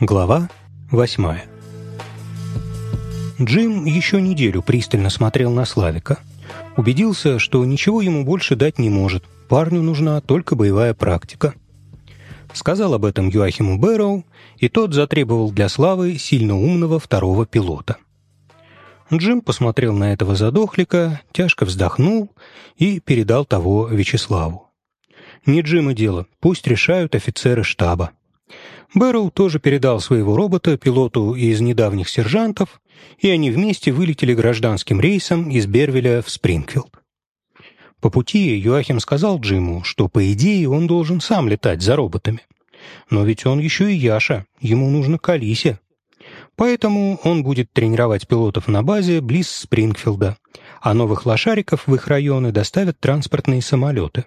Глава восьмая Джим еще неделю пристально смотрел на Славика. Убедился, что ничего ему больше дать не может. Парню нужна только боевая практика. Сказал об этом Юахиму Бэрроу, и тот затребовал для Славы сильно умного второго пилота. Джим посмотрел на этого задохлика, тяжко вздохнул и передал того Вячеславу. «Не Джима дело, пусть решают офицеры штаба». Бэрроу тоже передал своего робота пилоту из недавних сержантов, и они вместе вылетели гражданским рейсом из Бервеля в Спрингфилд. По пути Юахим сказал Джиму, что, по идее, он должен сам летать за роботами. Но ведь он еще и Яша, ему нужно к. Поэтому он будет тренировать пилотов на базе близ Спрингфилда, а новых лошариков в их районы доставят транспортные самолеты.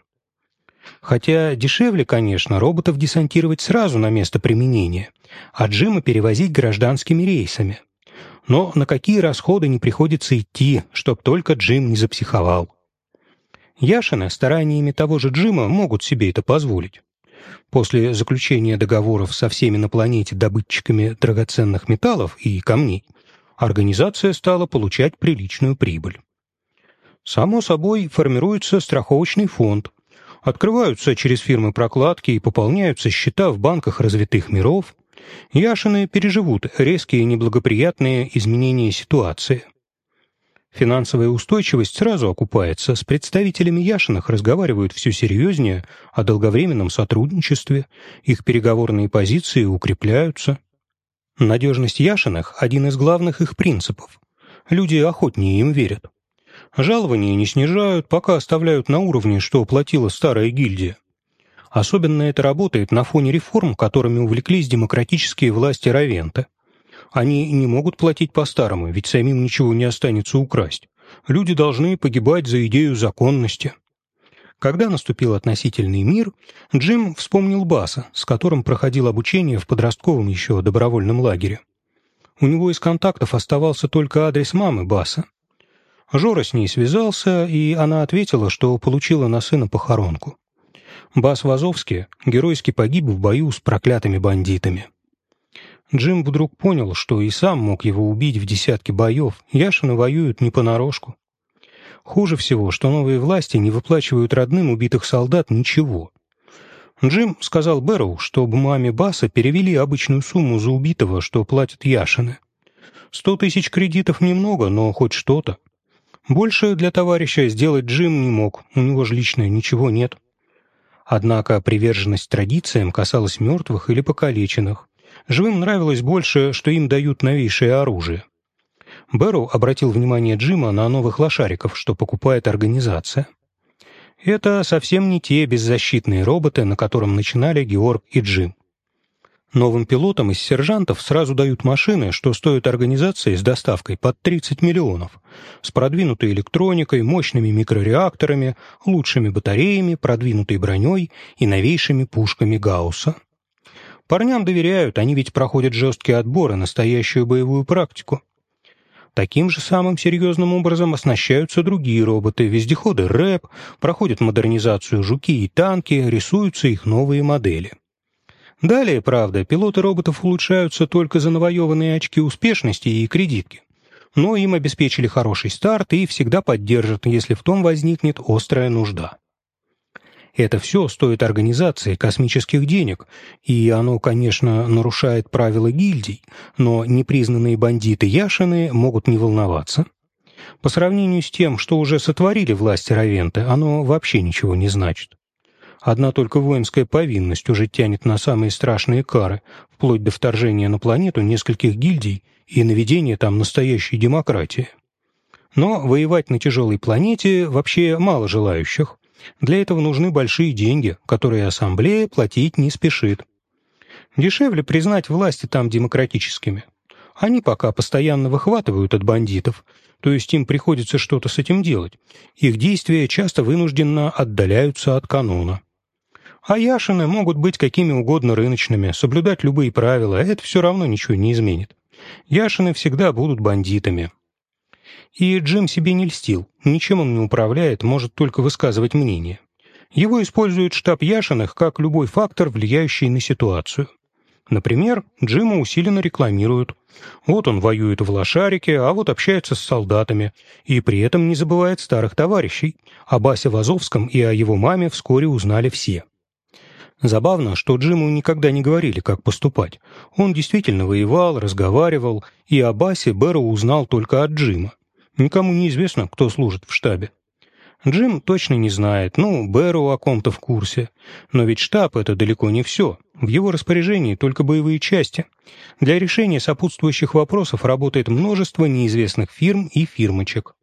Хотя дешевле, конечно, роботов десантировать сразу на место применения, а Джима перевозить гражданскими рейсами. Но на какие расходы не приходится идти, чтоб только Джим не запсиховал. Яшины стараниями того же Джима могут себе это позволить. После заключения договоров со всеми на планете добытчиками драгоценных металлов и камней, организация стала получать приличную прибыль. Само собой, формируется страховочный фонд, открываются через фирмы прокладки и пополняются счета в банках развитых миров, Яшины переживут резкие неблагоприятные изменения ситуации. Финансовая устойчивость сразу окупается, с представителями Яшиных разговаривают все серьезнее о долговременном сотрудничестве, их переговорные позиции укрепляются. Надежность Яшиных – один из главных их принципов. Люди охотнее им верят. Жалования не снижают, пока оставляют на уровне, что платила старая гильдия. Особенно это работает на фоне реформ, которыми увлеклись демократические власти Равента. Они не могут платить по-старому, ведь самим ничего не останется украсть. Люди должны погибать за идею законности. Когда наступил относительный мир, Джим вспомнил Баса, с которым проходил обучение в подростковом еще добровольном лагере. У него из контактов оставался только адрес мамы Баса. Жора с ней связался, и она ответила, что получила на сына похоронку. Бас Вазовский геройски погиб в бою с проклятыми бандитами. Джим вдруг понял, что и сам мог его убить в десятке боев, Яшины воюют не понарошку. Хуже всего, что новые власти не выплачивают родным убитых солдат ничего. Джим сказал Бэрроу, чтобы маме Баса перевели обычную сумму за убитого, что платят Яшины. Сто тысяч кредитов немного, но хоть что-то. Больше для товарища сделать Джим не мог, у него же лично ничего нет. Однако приверженность традициям касалась мертвых или покалеченных. Живым нравилось больше, что им дают новейшее оружие. Бэрроу обратил внимание Джима на новых лошариков, что покупает организация. Это совсем не те беззащитные роботы, на котором начинали Георг и Джим. Новым пилотам из сержантов сразу дают машины, что стоят организации с доставкой под 30 миллионов, с продвинутой электроникой, мощными микрореакторами, лучшими батареями, продвинутой броней и новейшими пушками Гаусса. Парням доверяют, они ведь проходят жесткий отбор и настоящую боевую практику. Таким же самым серьезным образом оснащаются другие роботы, вездеходы РЭП, проходят модернизацию жуки и танки, рисуются их новые модели. Далее, правда, пилоты роботов улучшаются только за навоеванные очки успешности и кредитки. Но им обеспечили хороший старт и всегда поддержат, если в том возникнет острая нужда. Это все стоит организации космических денег, и оно, конечно, нарушает правила гильдий, но непризнанные бандиты Яшины могут не волноваться. По сравнению с тем, что уже сотворили власти Равенты, оно вообще ничего не значит. Одна только воинская повинность уже тянет на самые страшные кары, вплоть до вторжения на планету нескольких гильдий и наведения там настоящей демократии. Но воевать на тяжелой планете вообще мало желающих. Для этого нужны большие деньги, которые ассамблея платить не спешит. Дешевле признать власти там демократическими. Они пока постоянно выхватывают от бандитов, то есть им приходится что-то с этим делать. Их действия часто вынужденно отдаляются от канона. А Яшины могут быть какими угодно рыночными, соблюдать любые правила, а это все равно ничего не изменит. Яшины всегда будут бандитами. И Джим себе не льстил, ничем он не управляет, может только высказывать мнение. Его использует штаб Яшиных как любой фактор, влияющий на ситуацию. Например, Джима усиленно рекламируют. Вот он воюет в лошарике, а вот общается с солдатами, и при этом не забывает старых товарищей. О Басе Вазовском и о его маме вскоре узнали все. Забавно, что Джиму никогда не говорили, как поступать. Он действительно воевал, разговаривал, и о Басе Бэрроу узнал только от Джима. Никому не известно, кто служит в штабе. Джим точно не знает, ну, Бэрроу о ком-то в курсе. Но ведь штаб — это далеко не все. В его распоряжении только боевые части. Для решения сопутствующих вопросов работает множество неизвестных фирм и фирмочек.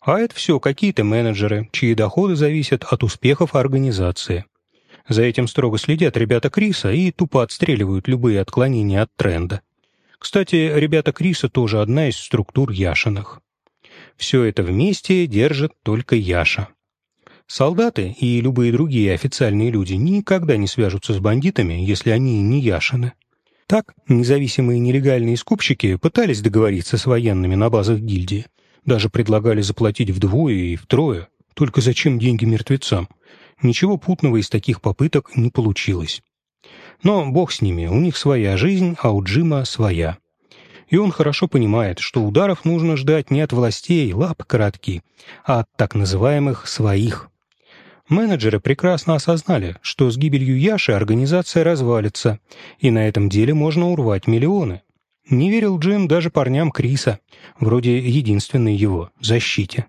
А это все какие-то менеджеры, чьи доходы зависят от успехов организации. За этим строго следят ребята Криса и тупо отстреливают любые отклонения от тренда. Кстати, ребята Криса тоже одна из структур Яшиных. Все это вместе держит только Яша. Солдаты и любые другие официальные люди никогда не свяжутся с бандитами, если они не Яшины. Так, независимые нелегальные скупщики пытались договориться с военными на базах гильдии. Даже предлагали заплатить вдвое и втрое. Только зачем деньги мертвецам? Ничего путного из таких попыток не получилось. Но бог с ними, у них своя жизнь, а у Джима своя и он хорошо понимает, что ударов нужно ждать не от властей, лап коротки, а от так называемых «своих». Менеджеры прекрасно осознали, что с гибелью Яши организация развалится, и на этом деле можно урвать миллионы. Не верил Джим даже парням Криса, вроде единственной его защите.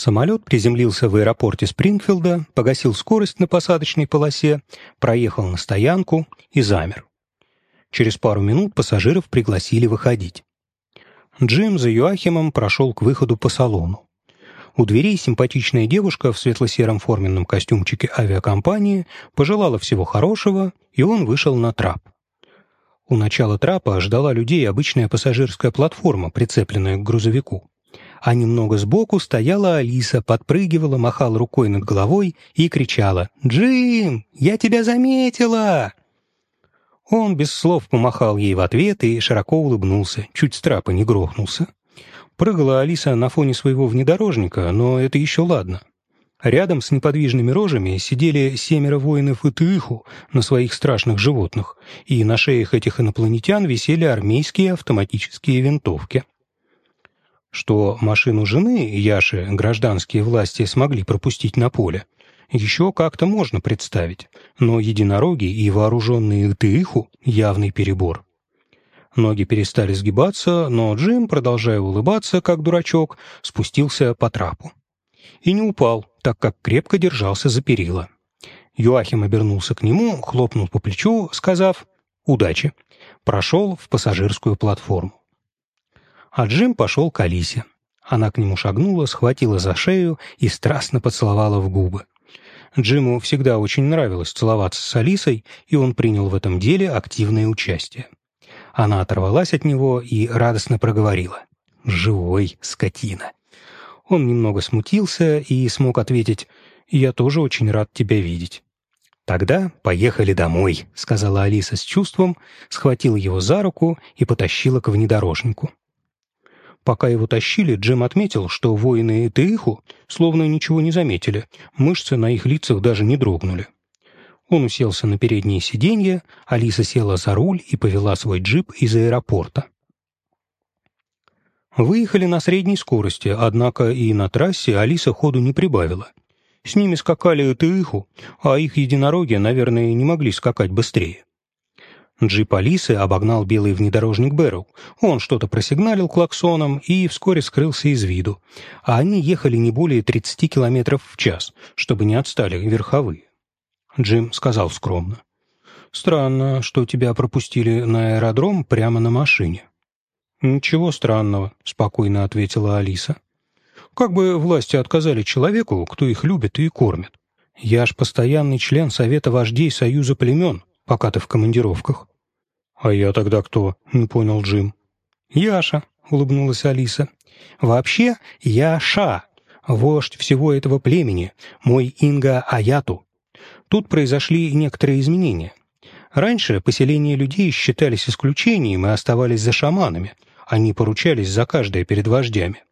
Самолет приземлился в аэропорте Спрингфилда, погасил скорость на посадочной полосе, проехал на стоянку и замер. Через пару минут пассажиров пригласили выходить. Джим за Юахимом прошел к выходу по салону. У дверей симпатичная девушка в светло-сером форменном костюмчике авиакомпании пожелала всего хорошего, и он вышел на трап. У начала трапа ждала людей обычная пассажирская платформа, прицепленная к грузовику. А немного сбоку стояла Алиса, подпрыгивала, махала рукой над головой и кричала «Джим, я тебя заметила!» Он без слов помахал ей в ответ и широко улыбнулся, чуть с трапа не грохнулся. Прыгала Алиса на фоне своего внедорожника, но это еще ладно. Рядом с неподвижными рожами сидели семеро воинов Итыху на своих страшных животных, и на шеях этих инопланетян висели армейские автоматические винтовки. Что машину жены Яши гражданские власти смогли пропустить на поле, еще как-то можно представить, но единороги и вооруженные Тыиху — явный перебор. Ноги перестали сгибаться, но Джим, продолжая улыбаться, как дурачок, спустился по трапу. И не упал, так как крепко держался за перила. Юахим обернулся к нему, хлопнул по плечу, сказав «Удачи!» Прошел в пассажирскую платформу. А Джим пошел к Алисе. Она к нему шагнула, схватила за шею и страстно поцеловала в губы. Джиму всегда очень нравилось целоваться с Алисой, и он принял в этом деле активное участие. Она оторвалась от него и радостно проговорила. «Живой, скотина!» Он немного смутился и смог ответить «Я тоже очень рад тебя видеть». «Тогда поехали домой», — сказала Алиса с чувством, схватила его за руку и потащила к внедорожнику. Пока его тащили, Джим отметил, что воины Этеиху словно ничего не заметили, мышцы на их лицах даже не дрогнули. Он уселся на переднее сиденье, Алиса села за руль и повела свой джип из аэропорта. Выехали на средней скорости, однако и на трассе Алиса ходу не прибавила. С ними скакали Этеиху, а их единороги, наверное, не могли скакать быстрее. Джип Алисы обогнал белый внедорожник Бэрроу. Он что-то просигналил клаксоном и вскоре скрылся из виду. А они ехали не более 30 километров в час, чтобы не отстали верховые. Джим сказал скромно. «Странно, что тебя пропустили на аэродром прямо на машине». «Ничего странного», — спокойно ответила Алиса. «Как бы власти отказали человеку, кто их любит и кормит? Я ж постоянный член Совета вождей Союза племен, пока ты в командировках. «А я тогда кто?» — не понял Джим. «Яша», — улыбнулась Алиса. «Вообще, я Ша, вождь всего этого племени, мой Инга Аяту. Тут произошли некоторые изменения. Раньше поселения людей считались исключением и оставались за шаманами. Они поручались за каждое перед вождями.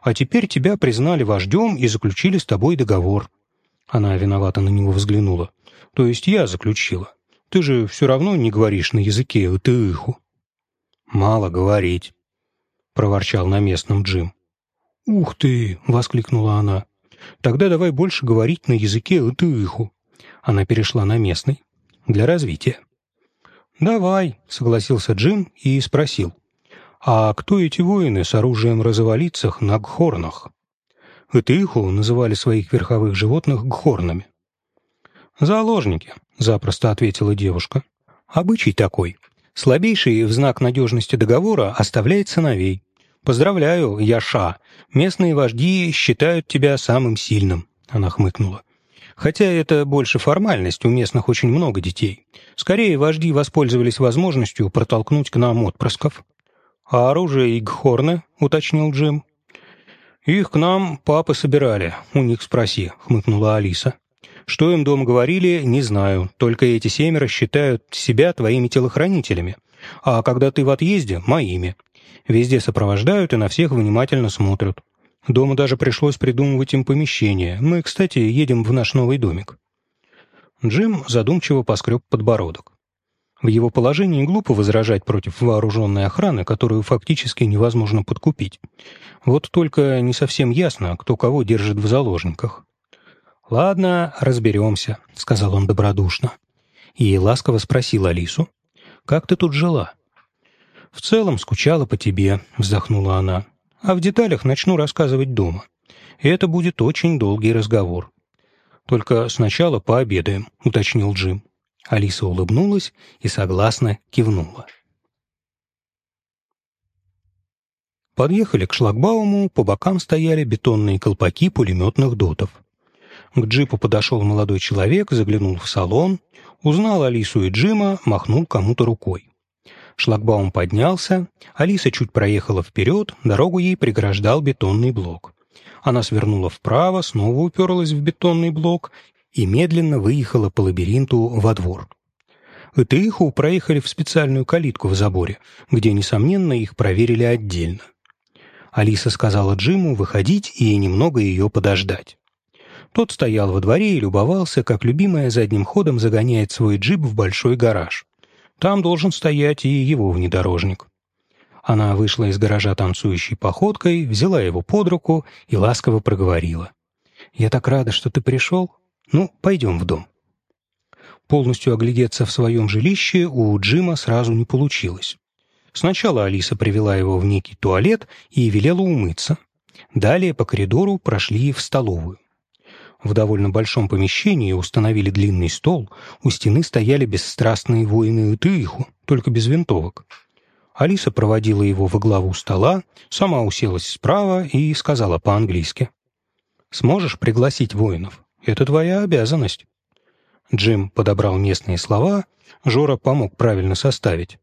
А теперь тебя признали вождем и заключили с тобой договор». Она виновато на него взглянула. То есть я заключила. Ты же все равно не говоришь на языке утыху». «Мало говорить», — проворчал на местном Джим. «Ух ты!» — воскликнула она. «Тогда давай больше говорить на языке утыху». Она перешла на местный. «Для развития». «Давай», — согласился Джим и спросил. «А кто эти воины с оружием развалицах на гхорнах?» Этыху называли своих верховых животных гхорнами. «Заложники», — запросто ответила девушка. «Обычай такой. Слабейший в знак надежности договора оставляет сыновей. Поздравляю, Яша. Местные вожди считают тебя самым сильным», — она хмыкнула. Хотя это больше формальность, у местных очень много детей. Скорее, вожди воспользовались возможностью протолкнуть к нам отпрысков. «А оружие и гхорны?» — уточнил Джим. «Их к нам папы собирали, у них спроси», — хмыкнула Алиса. «Что им дома говорили, не знаю, только эти семеро считают себя твоими телохранителями, а когда ты в отъезде — моими. Везде сопровождают и на всех внимательно смотрят. Дома даже пришлось придумывать им помещение. Мы, кстати, едем в наш новый домик». Джим задумчиво поскреб подбородок. В его положении глупо возражать против вооруженной охраны, которую фактически невозможно подкупить. Вот только не совсем ясно, кто кого держит в заложниках. «Ладно, разберемся», — сказал он добродушно. И ласково спросил Алису, «Как ты тут жила?» «В целом скучала по тебе», — вздохнула она а в деталях начну рассказывать дома. И это будет очень долгий разговор. Только сначала пообедаем, уточнил Джим. Алиса улыбнулась и согласно кивнула. Подъехали к шлагбауму, по бокам стояли бетонные колпаки пулеметных дотов. К джипу подошел молодой человек, заглянул в салон, узнал Алису и Джима, махнул кому-то рукой. Шлагбаум поднялся, Алиса чуть проехала вперед, дорогу ей преграждал бетонный блок. Она свернула вправо, снова уперлась в бетонный блок и медленно выехала по лабиринту во двор. Этыиху проехали в специальную калитку в заборе, где, несомненно, их проверили отдельно. Алиса сказала Джиму выходить и немного ее подождать. Тот стоял во дворе и любовался, как любимая задним ходом загоняет свой джип в большой гараж. Там должен стоять и его внедорожник. Она вышла из гаража танцующей походкой, взяла его под руку и ласково проговорила. «Я так рада, что ты пришел. Ну, пойдем в дом». Полностью оглядеться в своем жилище у Джима сразу не получилось. Сначала Алиса привела его в некий туалет и велела умыться. Далее по коридору прошли в столовую. В довольно большом помещении установили длинный стол, у стены стояли бесстрастные воины Итыиху, только без винтовок. Алиса проводила его во главу стола, сама уселась справа и сказала по-английски. «Сможешь пригласить воинов? Это твоя обязанность». Джим подобрал местные слова, Жора помог правильно составить.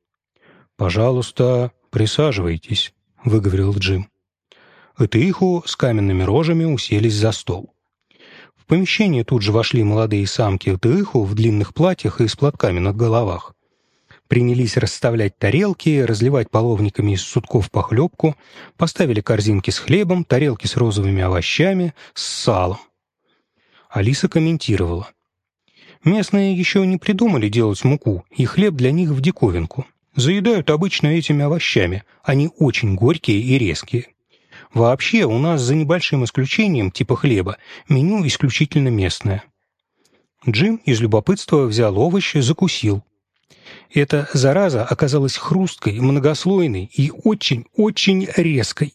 «Пожалуйста, присаживайтесь», — выговорил Джим. Этыиху с каменными рожами уселись за стол помещение тут же вошли молодые самки Тыху в длинных платьях и с платками на головах. Принялись расставлять тарелки, разливать половниками из сутков похлебку, поставили корзинки с хлебом, тарелки с розовыми овощами, с салом. Алиса комментировала. Местные еще не придумали делать муку, и хлеб для них в диковинку. Заедают обычно этими овощами, они очень горькие и резкие. Вообще, у нас за небольшим исключением типа хлеба меню исключительно местное. Джим из любопытства взял овощи, закусил. Эта зараза оказалась хрусткой, многослойной и очень-очень резкой.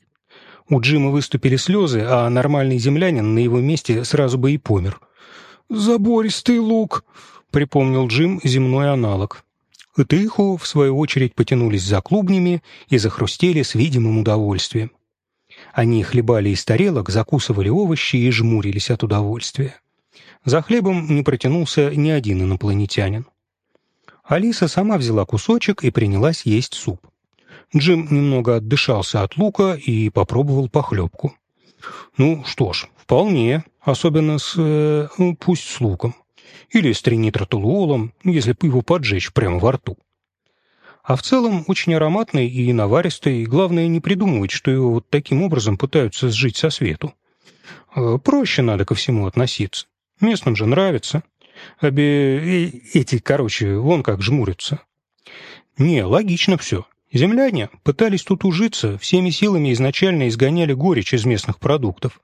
У Джима выступили слезы, а нормальный землянин на его месте сразу бы и помер. «Забористый лук», — припомнил Джим земной аналог. Этыху, в свою очередь, потянулись за клубнями и захрустели с видимым удовольствием. Они хлебали из тарелок, закусывали овощи и жмурились от удовольствия. За хлебом не протянулся ни один инопланетянин. Алиса сама взяла кусочек и принялась есть суп. Джим немного отдышался от лука и попробовал похлебку. Ну что ж, вполне, особенно с... Э, ну, пусть с луком. Или с тринитротолуолом, если его поджечь прямо во рту. А в целом очень ароматный и наваристый, главное не придумывать, что его вот таким образом пытаются сжить со свету. Э, проще надо ко всему относиться. Местным же нравится. Обе... эти, короче, вон как жмурятся. Не, логично все. Земляне пытались тут ужиться, всеми силами изначально изгоняли горечь из местных продуктов.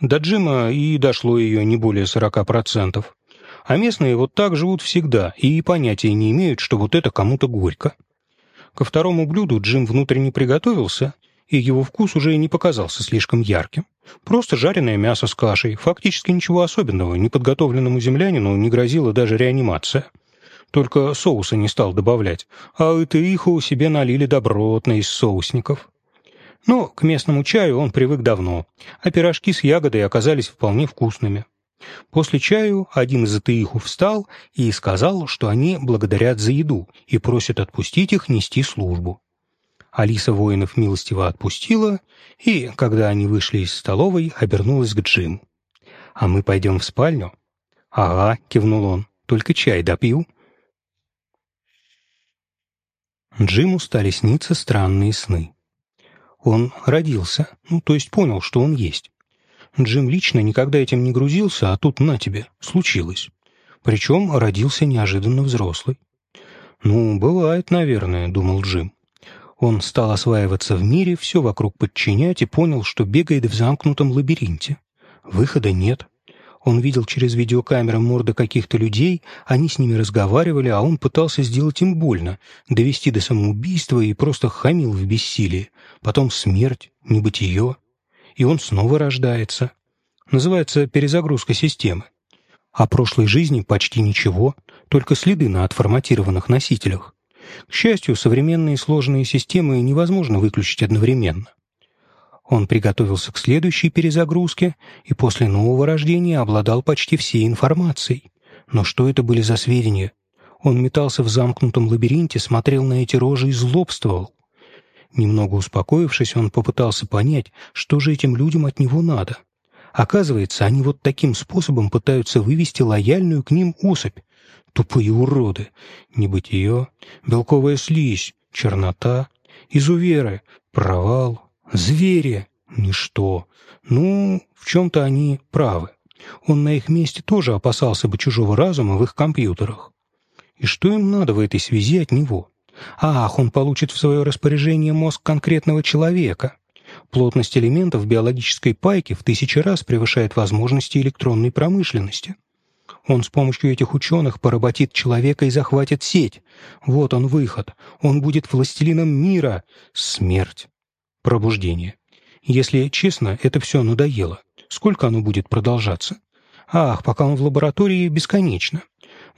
До Джима и дошло ее не более 40%. А местные вот так живут всегда и понятия не имеют, что вот это кому-то горько. Ко второму блюду Джим внутренне приготовился, и его вкус уже не показался слишком ярким. Просто жареное мясо с кашей, фактически ничего особенного, неподготовленному землянину не грозила даже реанимация. Только соуса не стал добавлять, а этыиху себе налили добротно из соусников. Но к местному чаю он привык давно, а пирожки с ягодой оказались вполне вкусными. После чаю один из атеиху встал и сказал, что они благодарят за еду и просят отпустить их нести службу. Алиса воинов милостиво отпустила, и, когда они вышли из столовой, обернулась к Джиму. «А мы пойдем в спальню?» «Ага», — кивнул он, — «только чай допью». Джиму стали сниться странные сны. Он родился, ну, то есть понял, что он есть. Джим лично никогда этим не грузился, а тут на тебе, случилось. Причем родился неожиданно взрослый. «Ну, бывает, наверное», — думал Джим. Он стал осваиваться в мире, все вокруг подчинять и понял, что бегает в замкнутом лабиринте. Выхода нет. Он видел через видеокамеры морды каких-то людей, они с ними разговаривали, а он пытался сделать им больно, довести до самоубийства и просто хамил в бессилии. Потом смерть, небытие и он снова рождается. Называется перезагрузка системы. О прошлой жизни почти ничего, только следы на отформатированных носителях. К счастью, современные сложные системы невозможно выключить одновременно. Он приготовился к следующей перезагрузке и после нового рождения обладал почти всей информацией. Но что это были за сведения? Он метался в замкнутом лабиринте, смотрел на эти рожи и злобствовал. Немного успокоившись, он попытался понять, что же этим людям от него надо. Оказывается, они вот таким способом пытаются вывести лояльную к ним особь. Тупые уроды. Небытие, белковая слизь, чернота, изуверы, провал, звери, ничто. Ну, в чем-то они правы. Он на их месте тоже опасался бы чужого разума в их компьютерах. И что им надо в этой связи от него? Ах, он получит в свое распоряжение мозг конкретного человека. Плотность элементов биологической пайки в тысячи раз превышает возможности электронной промышленности. Он с помощью этих ученых поработит человека и захватит сеть. Вот он выход. Он будет властелином мира. Смерть. Пробуждение. Если честно, это все надоело. Сколько оно будет продолжаться? Ах, пока он в лаборатории, бесконечно.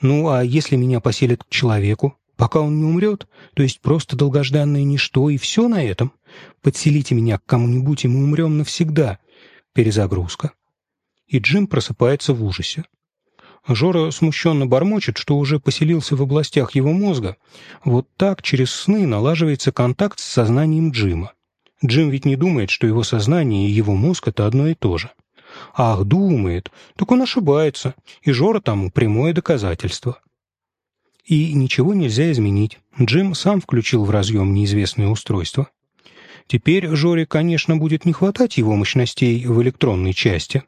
Ну, а если меня поселят к человеку? Пока он не умрет, то есть просто долгожданное ничто, и все на этом. Подселите меня к кому-нибудь, и мы умрем навсегда. Перезагрузка. И Джим просыпается в ужасе. Жора смущенно бормочет, что уже поселился в областях его мозга. Вот так через сны налаживается контакт с сознанием Джима. Джим ведь не думает, что его сознание и его мозг — это одно и то же. Ах, думает, так он ошибается, и Жора тому прямое доказательство. И ничего нельзя изменить. Джим сам включил в разъем неизвестное устройство. Теперь Жоре, конечно, будет не хватать его мощностей в электронной части,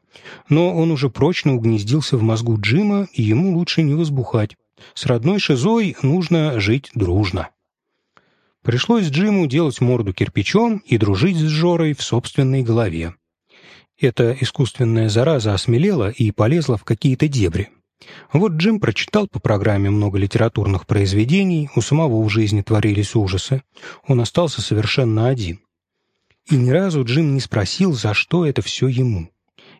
но он уже прочно угнездился в мозгу Джима, и ему лучше не возбухать. С родной шизой нужно жить дружно. Пришлось Джиму делать морду кирпичом и дружить с Жорой в собственной голове. Эта искусственная зараза осмелела и полезла в какие-то дебри. Вот Джим прочитал по программе много литературных произведений, у самого в жизни творились ужасы. Он остался совершенно один. И ни разу Джим не спросил, за что это все ему.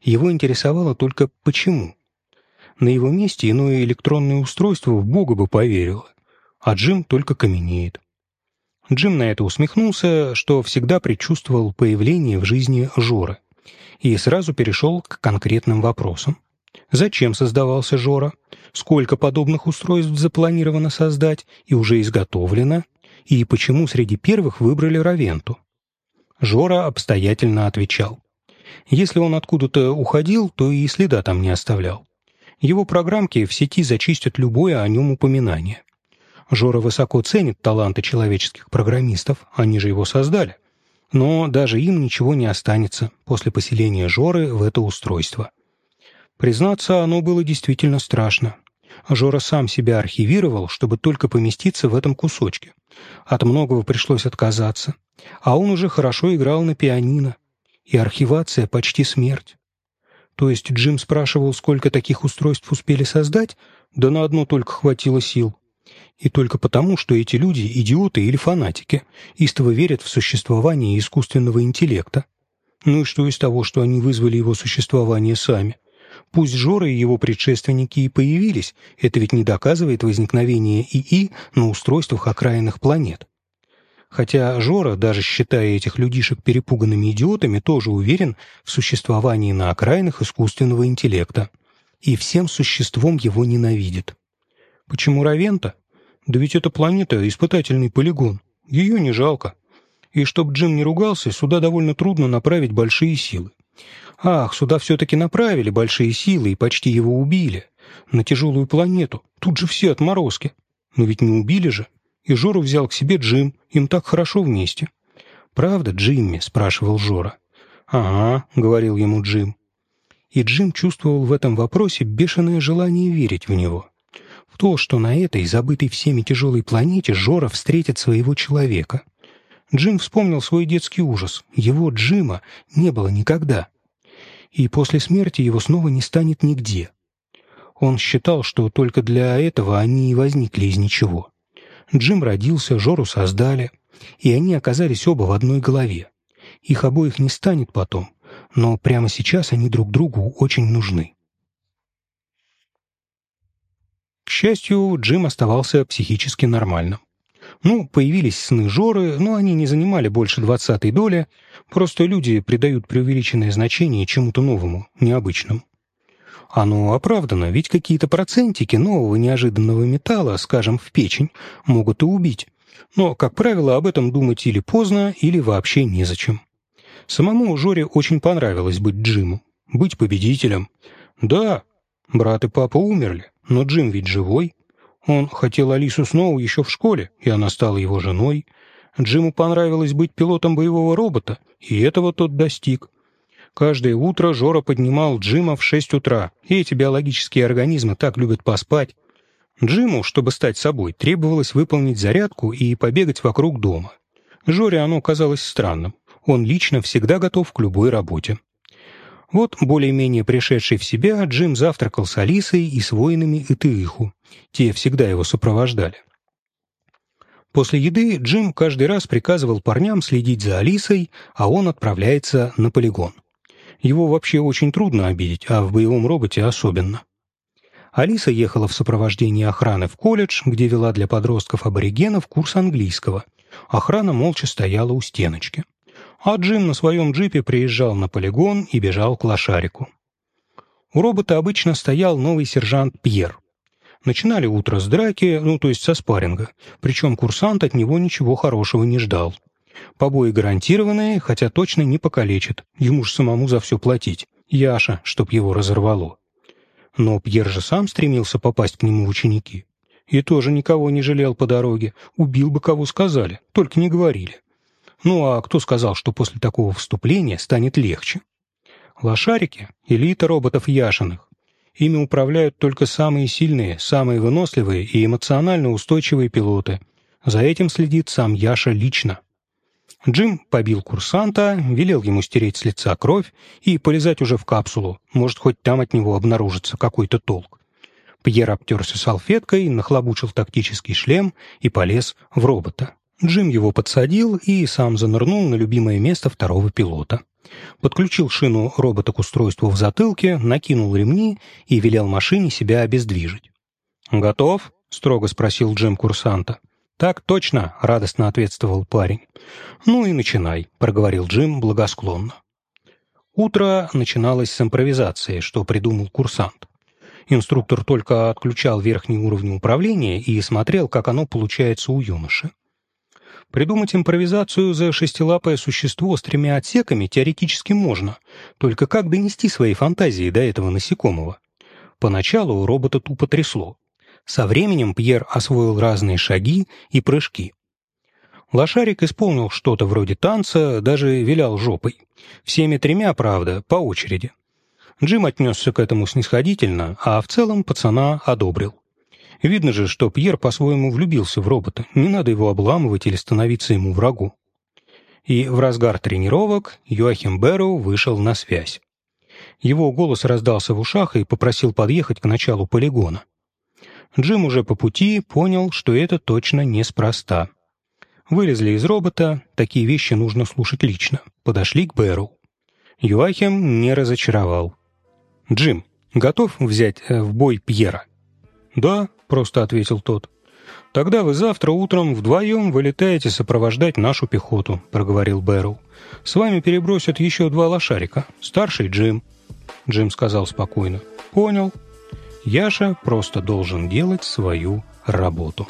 Его интересовало только почему. На его месте иное электронное устройство в Бога бы поверило, а Джим только каменеет. Джим на это усмехнулся, что всегда предчувствовал появление в жизни Жоры, и сразу перешел к конкретным вопросам. Зачем создавался Жора? Сколько подобных устройств запланировано создать и уже изготовлено? И почему среди первых выбрали Равенту? Жора обстоятельно отвечал. Если он откуда-то уходил, то и следа там не оставлял. Его программки в сети зачистят любое о нем упоминание. Жора высоко ценит таланты человеческих программистов, они же его создали. Но даже им ничего не останется после поселения Жоры в это устройство. Признаться, оно было действительно страшно. Жора сам себя архивировал, чтобы только поместиться в этом кусочке. От многого пришлось отказаться. А он уже хорошо играл на пианино. И архивация почти смерть. То есть Джим спрашивал, сколько таких устройств успели создать? Да на одно только хватило сил. И только потому, что эти люди – идиоты или фанатики, истово верят в существование искусственного интеллекта. Ну и что из того, что они вызвали его существование сами? Пусть Жора и его предшественники и появились, это ведь не доказывает возникновение ИИ на устройствах окраинных планет. Хотя Жора, даже считая этих людишек перепуганными идиотами, тоже уверен в существовании на окраинах искусственного интеллекта. И всем существом его ненавидит. Почему Равента? Да ведь эта планета — испытательный полигон. Ее не жалко. И чтоб Джим не ругался, сюда довольно трудно направить большие силы. Ах, сюда все-таки направили большие силы и почти его убили. На тяжелую планету. Тут же все отморозки. Но ведь не убили же. И Жору взял к себе Джим. Им так хорошо вместе. «Правда, Джимми?» — спрашивал Жора. «Ага», — говорил ему Джим. И Джим чувствовал в этом вопросе бешеное желание верить в него. В то, что на этой, забытой всеми тяжелой планете, Жора встретит своего человека. Джим вспомнил свой детский ужас. Его, Джима, не было никогда. И после смерти его снова не станет нигде. Он считал, что только для этого они и возникли из ничего. Джим родился, Жору создали, и они оказались оба в одной голове. Их обоих не станет потом, но прямо сейчас они друг другу очень нужны. К счастью, Джим оставался психически нормальным. Ну, появились сны Жоры, но они не занимали больше двадцатой доли, просто люди придают преувеличенное значение чему-то новому, необычному. Оно оправдано, ведь какие-то процентики нового неожиданного металла, скажем, в печень, могут и убить. Но, как правило, об этом думать или поздно, или вообще незачем. Самому Жоре очень понравилось быть Джимом, быть победителем. Да, брат и папа умерли, но Джим ведь живой, он хотел Алису Сноу еще в школе, и она стала его женой. Джиму понравилось быть пилотом боевого робота, и этого тот достиг. Каждое утро Жора поднимал Джима в шесть утра, эти биологические организмы так любят поспать. Джиму, чтобы стать собой, требовалось выполнить зарядку и побегать вокруг дома. Жоре оно казалось странным. Он лично всегда готов к любой работе. Вот, более-менее пришедший в себя, Джим завтракал с Алисой и с воинами Итыиху. Те всегда его сопровождали. После еды Джим каждый раз приказывал парням следить за Алисой, а он отправляется на полигон. Его вообще очень трудно обидеть, а в боевом роботе особенно. Алиса ехала в сопровождении охраны в колледж, где вела для подростков-аборигенов курс английского. Охрана молча стояла у стеночки а Джим на своем джипе приезжал на полигон и бежал к лошарику. У робота обычно стоял новый сержант Пьер. Начинали утро с драки, ну, то есть со спарринга, причем курсант от него ничего хорошего не ждал. Побои гарантированные, хотя точно не покалечат, ему ж самому за все платить. Яша, чтоб его разорвало. Но Пьер же сам стремился попасть к нему в ученики. И тоже никого не жалел по дороге, убил бы кого сказали, только не говорили. Ну а кто сказал, что после такого вступления станет легче? Лошарики — элита роботов Яшиных. Ими управляют только самые сильные, самые выносливые и эмоционально устойчивые пилоты. За этим следит сам Яша лично. Джим побил курсанта, велел ему стереть с лица кровь и полезать уже в капсулу, может, хоть там от него обнаружится какой-то толк. Пьер обтерся салфеткой, нахлобучил тактический шлем и полез в робота. Джим его подсадил и сам занырнул на любимое место второго пилота. Подключил шину робота к устройству в затылке, накинул ремни и велел машине себя обездвижить. «Готов?» — строго спросил Джим курсанта. «Так точно», — радостно ответствовал парень. «Ну и начинай», — проговорил Джим благосклонно. Утро начиналось с импровизации, что придумал курсант. Инструктор только отключал верхний уровень управления и смотрел, как оно получается у юноши. Придумать импровизацию за шестилапое существо с тремя отсеками теоретически можно, только как донести свои фантазии до этого насекомого? Поначалу робота тупо трясло. Со временем Пьер освоил разные шаги и прыжки. Лошарик исполнил что-то вроде танца, даже вилял жопой. Всеми тремя, правда, по очереди. Джим отнесся к этому снисходительно, а в целом пацана одобрил. Видно же, что Пьер по-своему влюбился в робота. Не надо его обламывать или становиться ему врагу. И в разгар тренировок Йоахим Бэрроу вышел на связь. Его голос раздался в ушах и попросил подъехать к началу полигона. Джим уже по пути понял, что это точно неспроста. Вылезли из робота, такие вещи нужно слушать лично. Подошли к Бэрроу. Юахим не разочаровал. «Джим, готов взять э, в бой Пьера?» «Да», — просто ответил тот. «Тогда вы завтра утром вдвоем вылетаете сопровождать нашу пехоту», — проговорил Бэрроу. «С вами перебросят еще два лошарика. Старший Джим». Джим сказал спокойно. «Понял. Яша просто должен делать свою работу».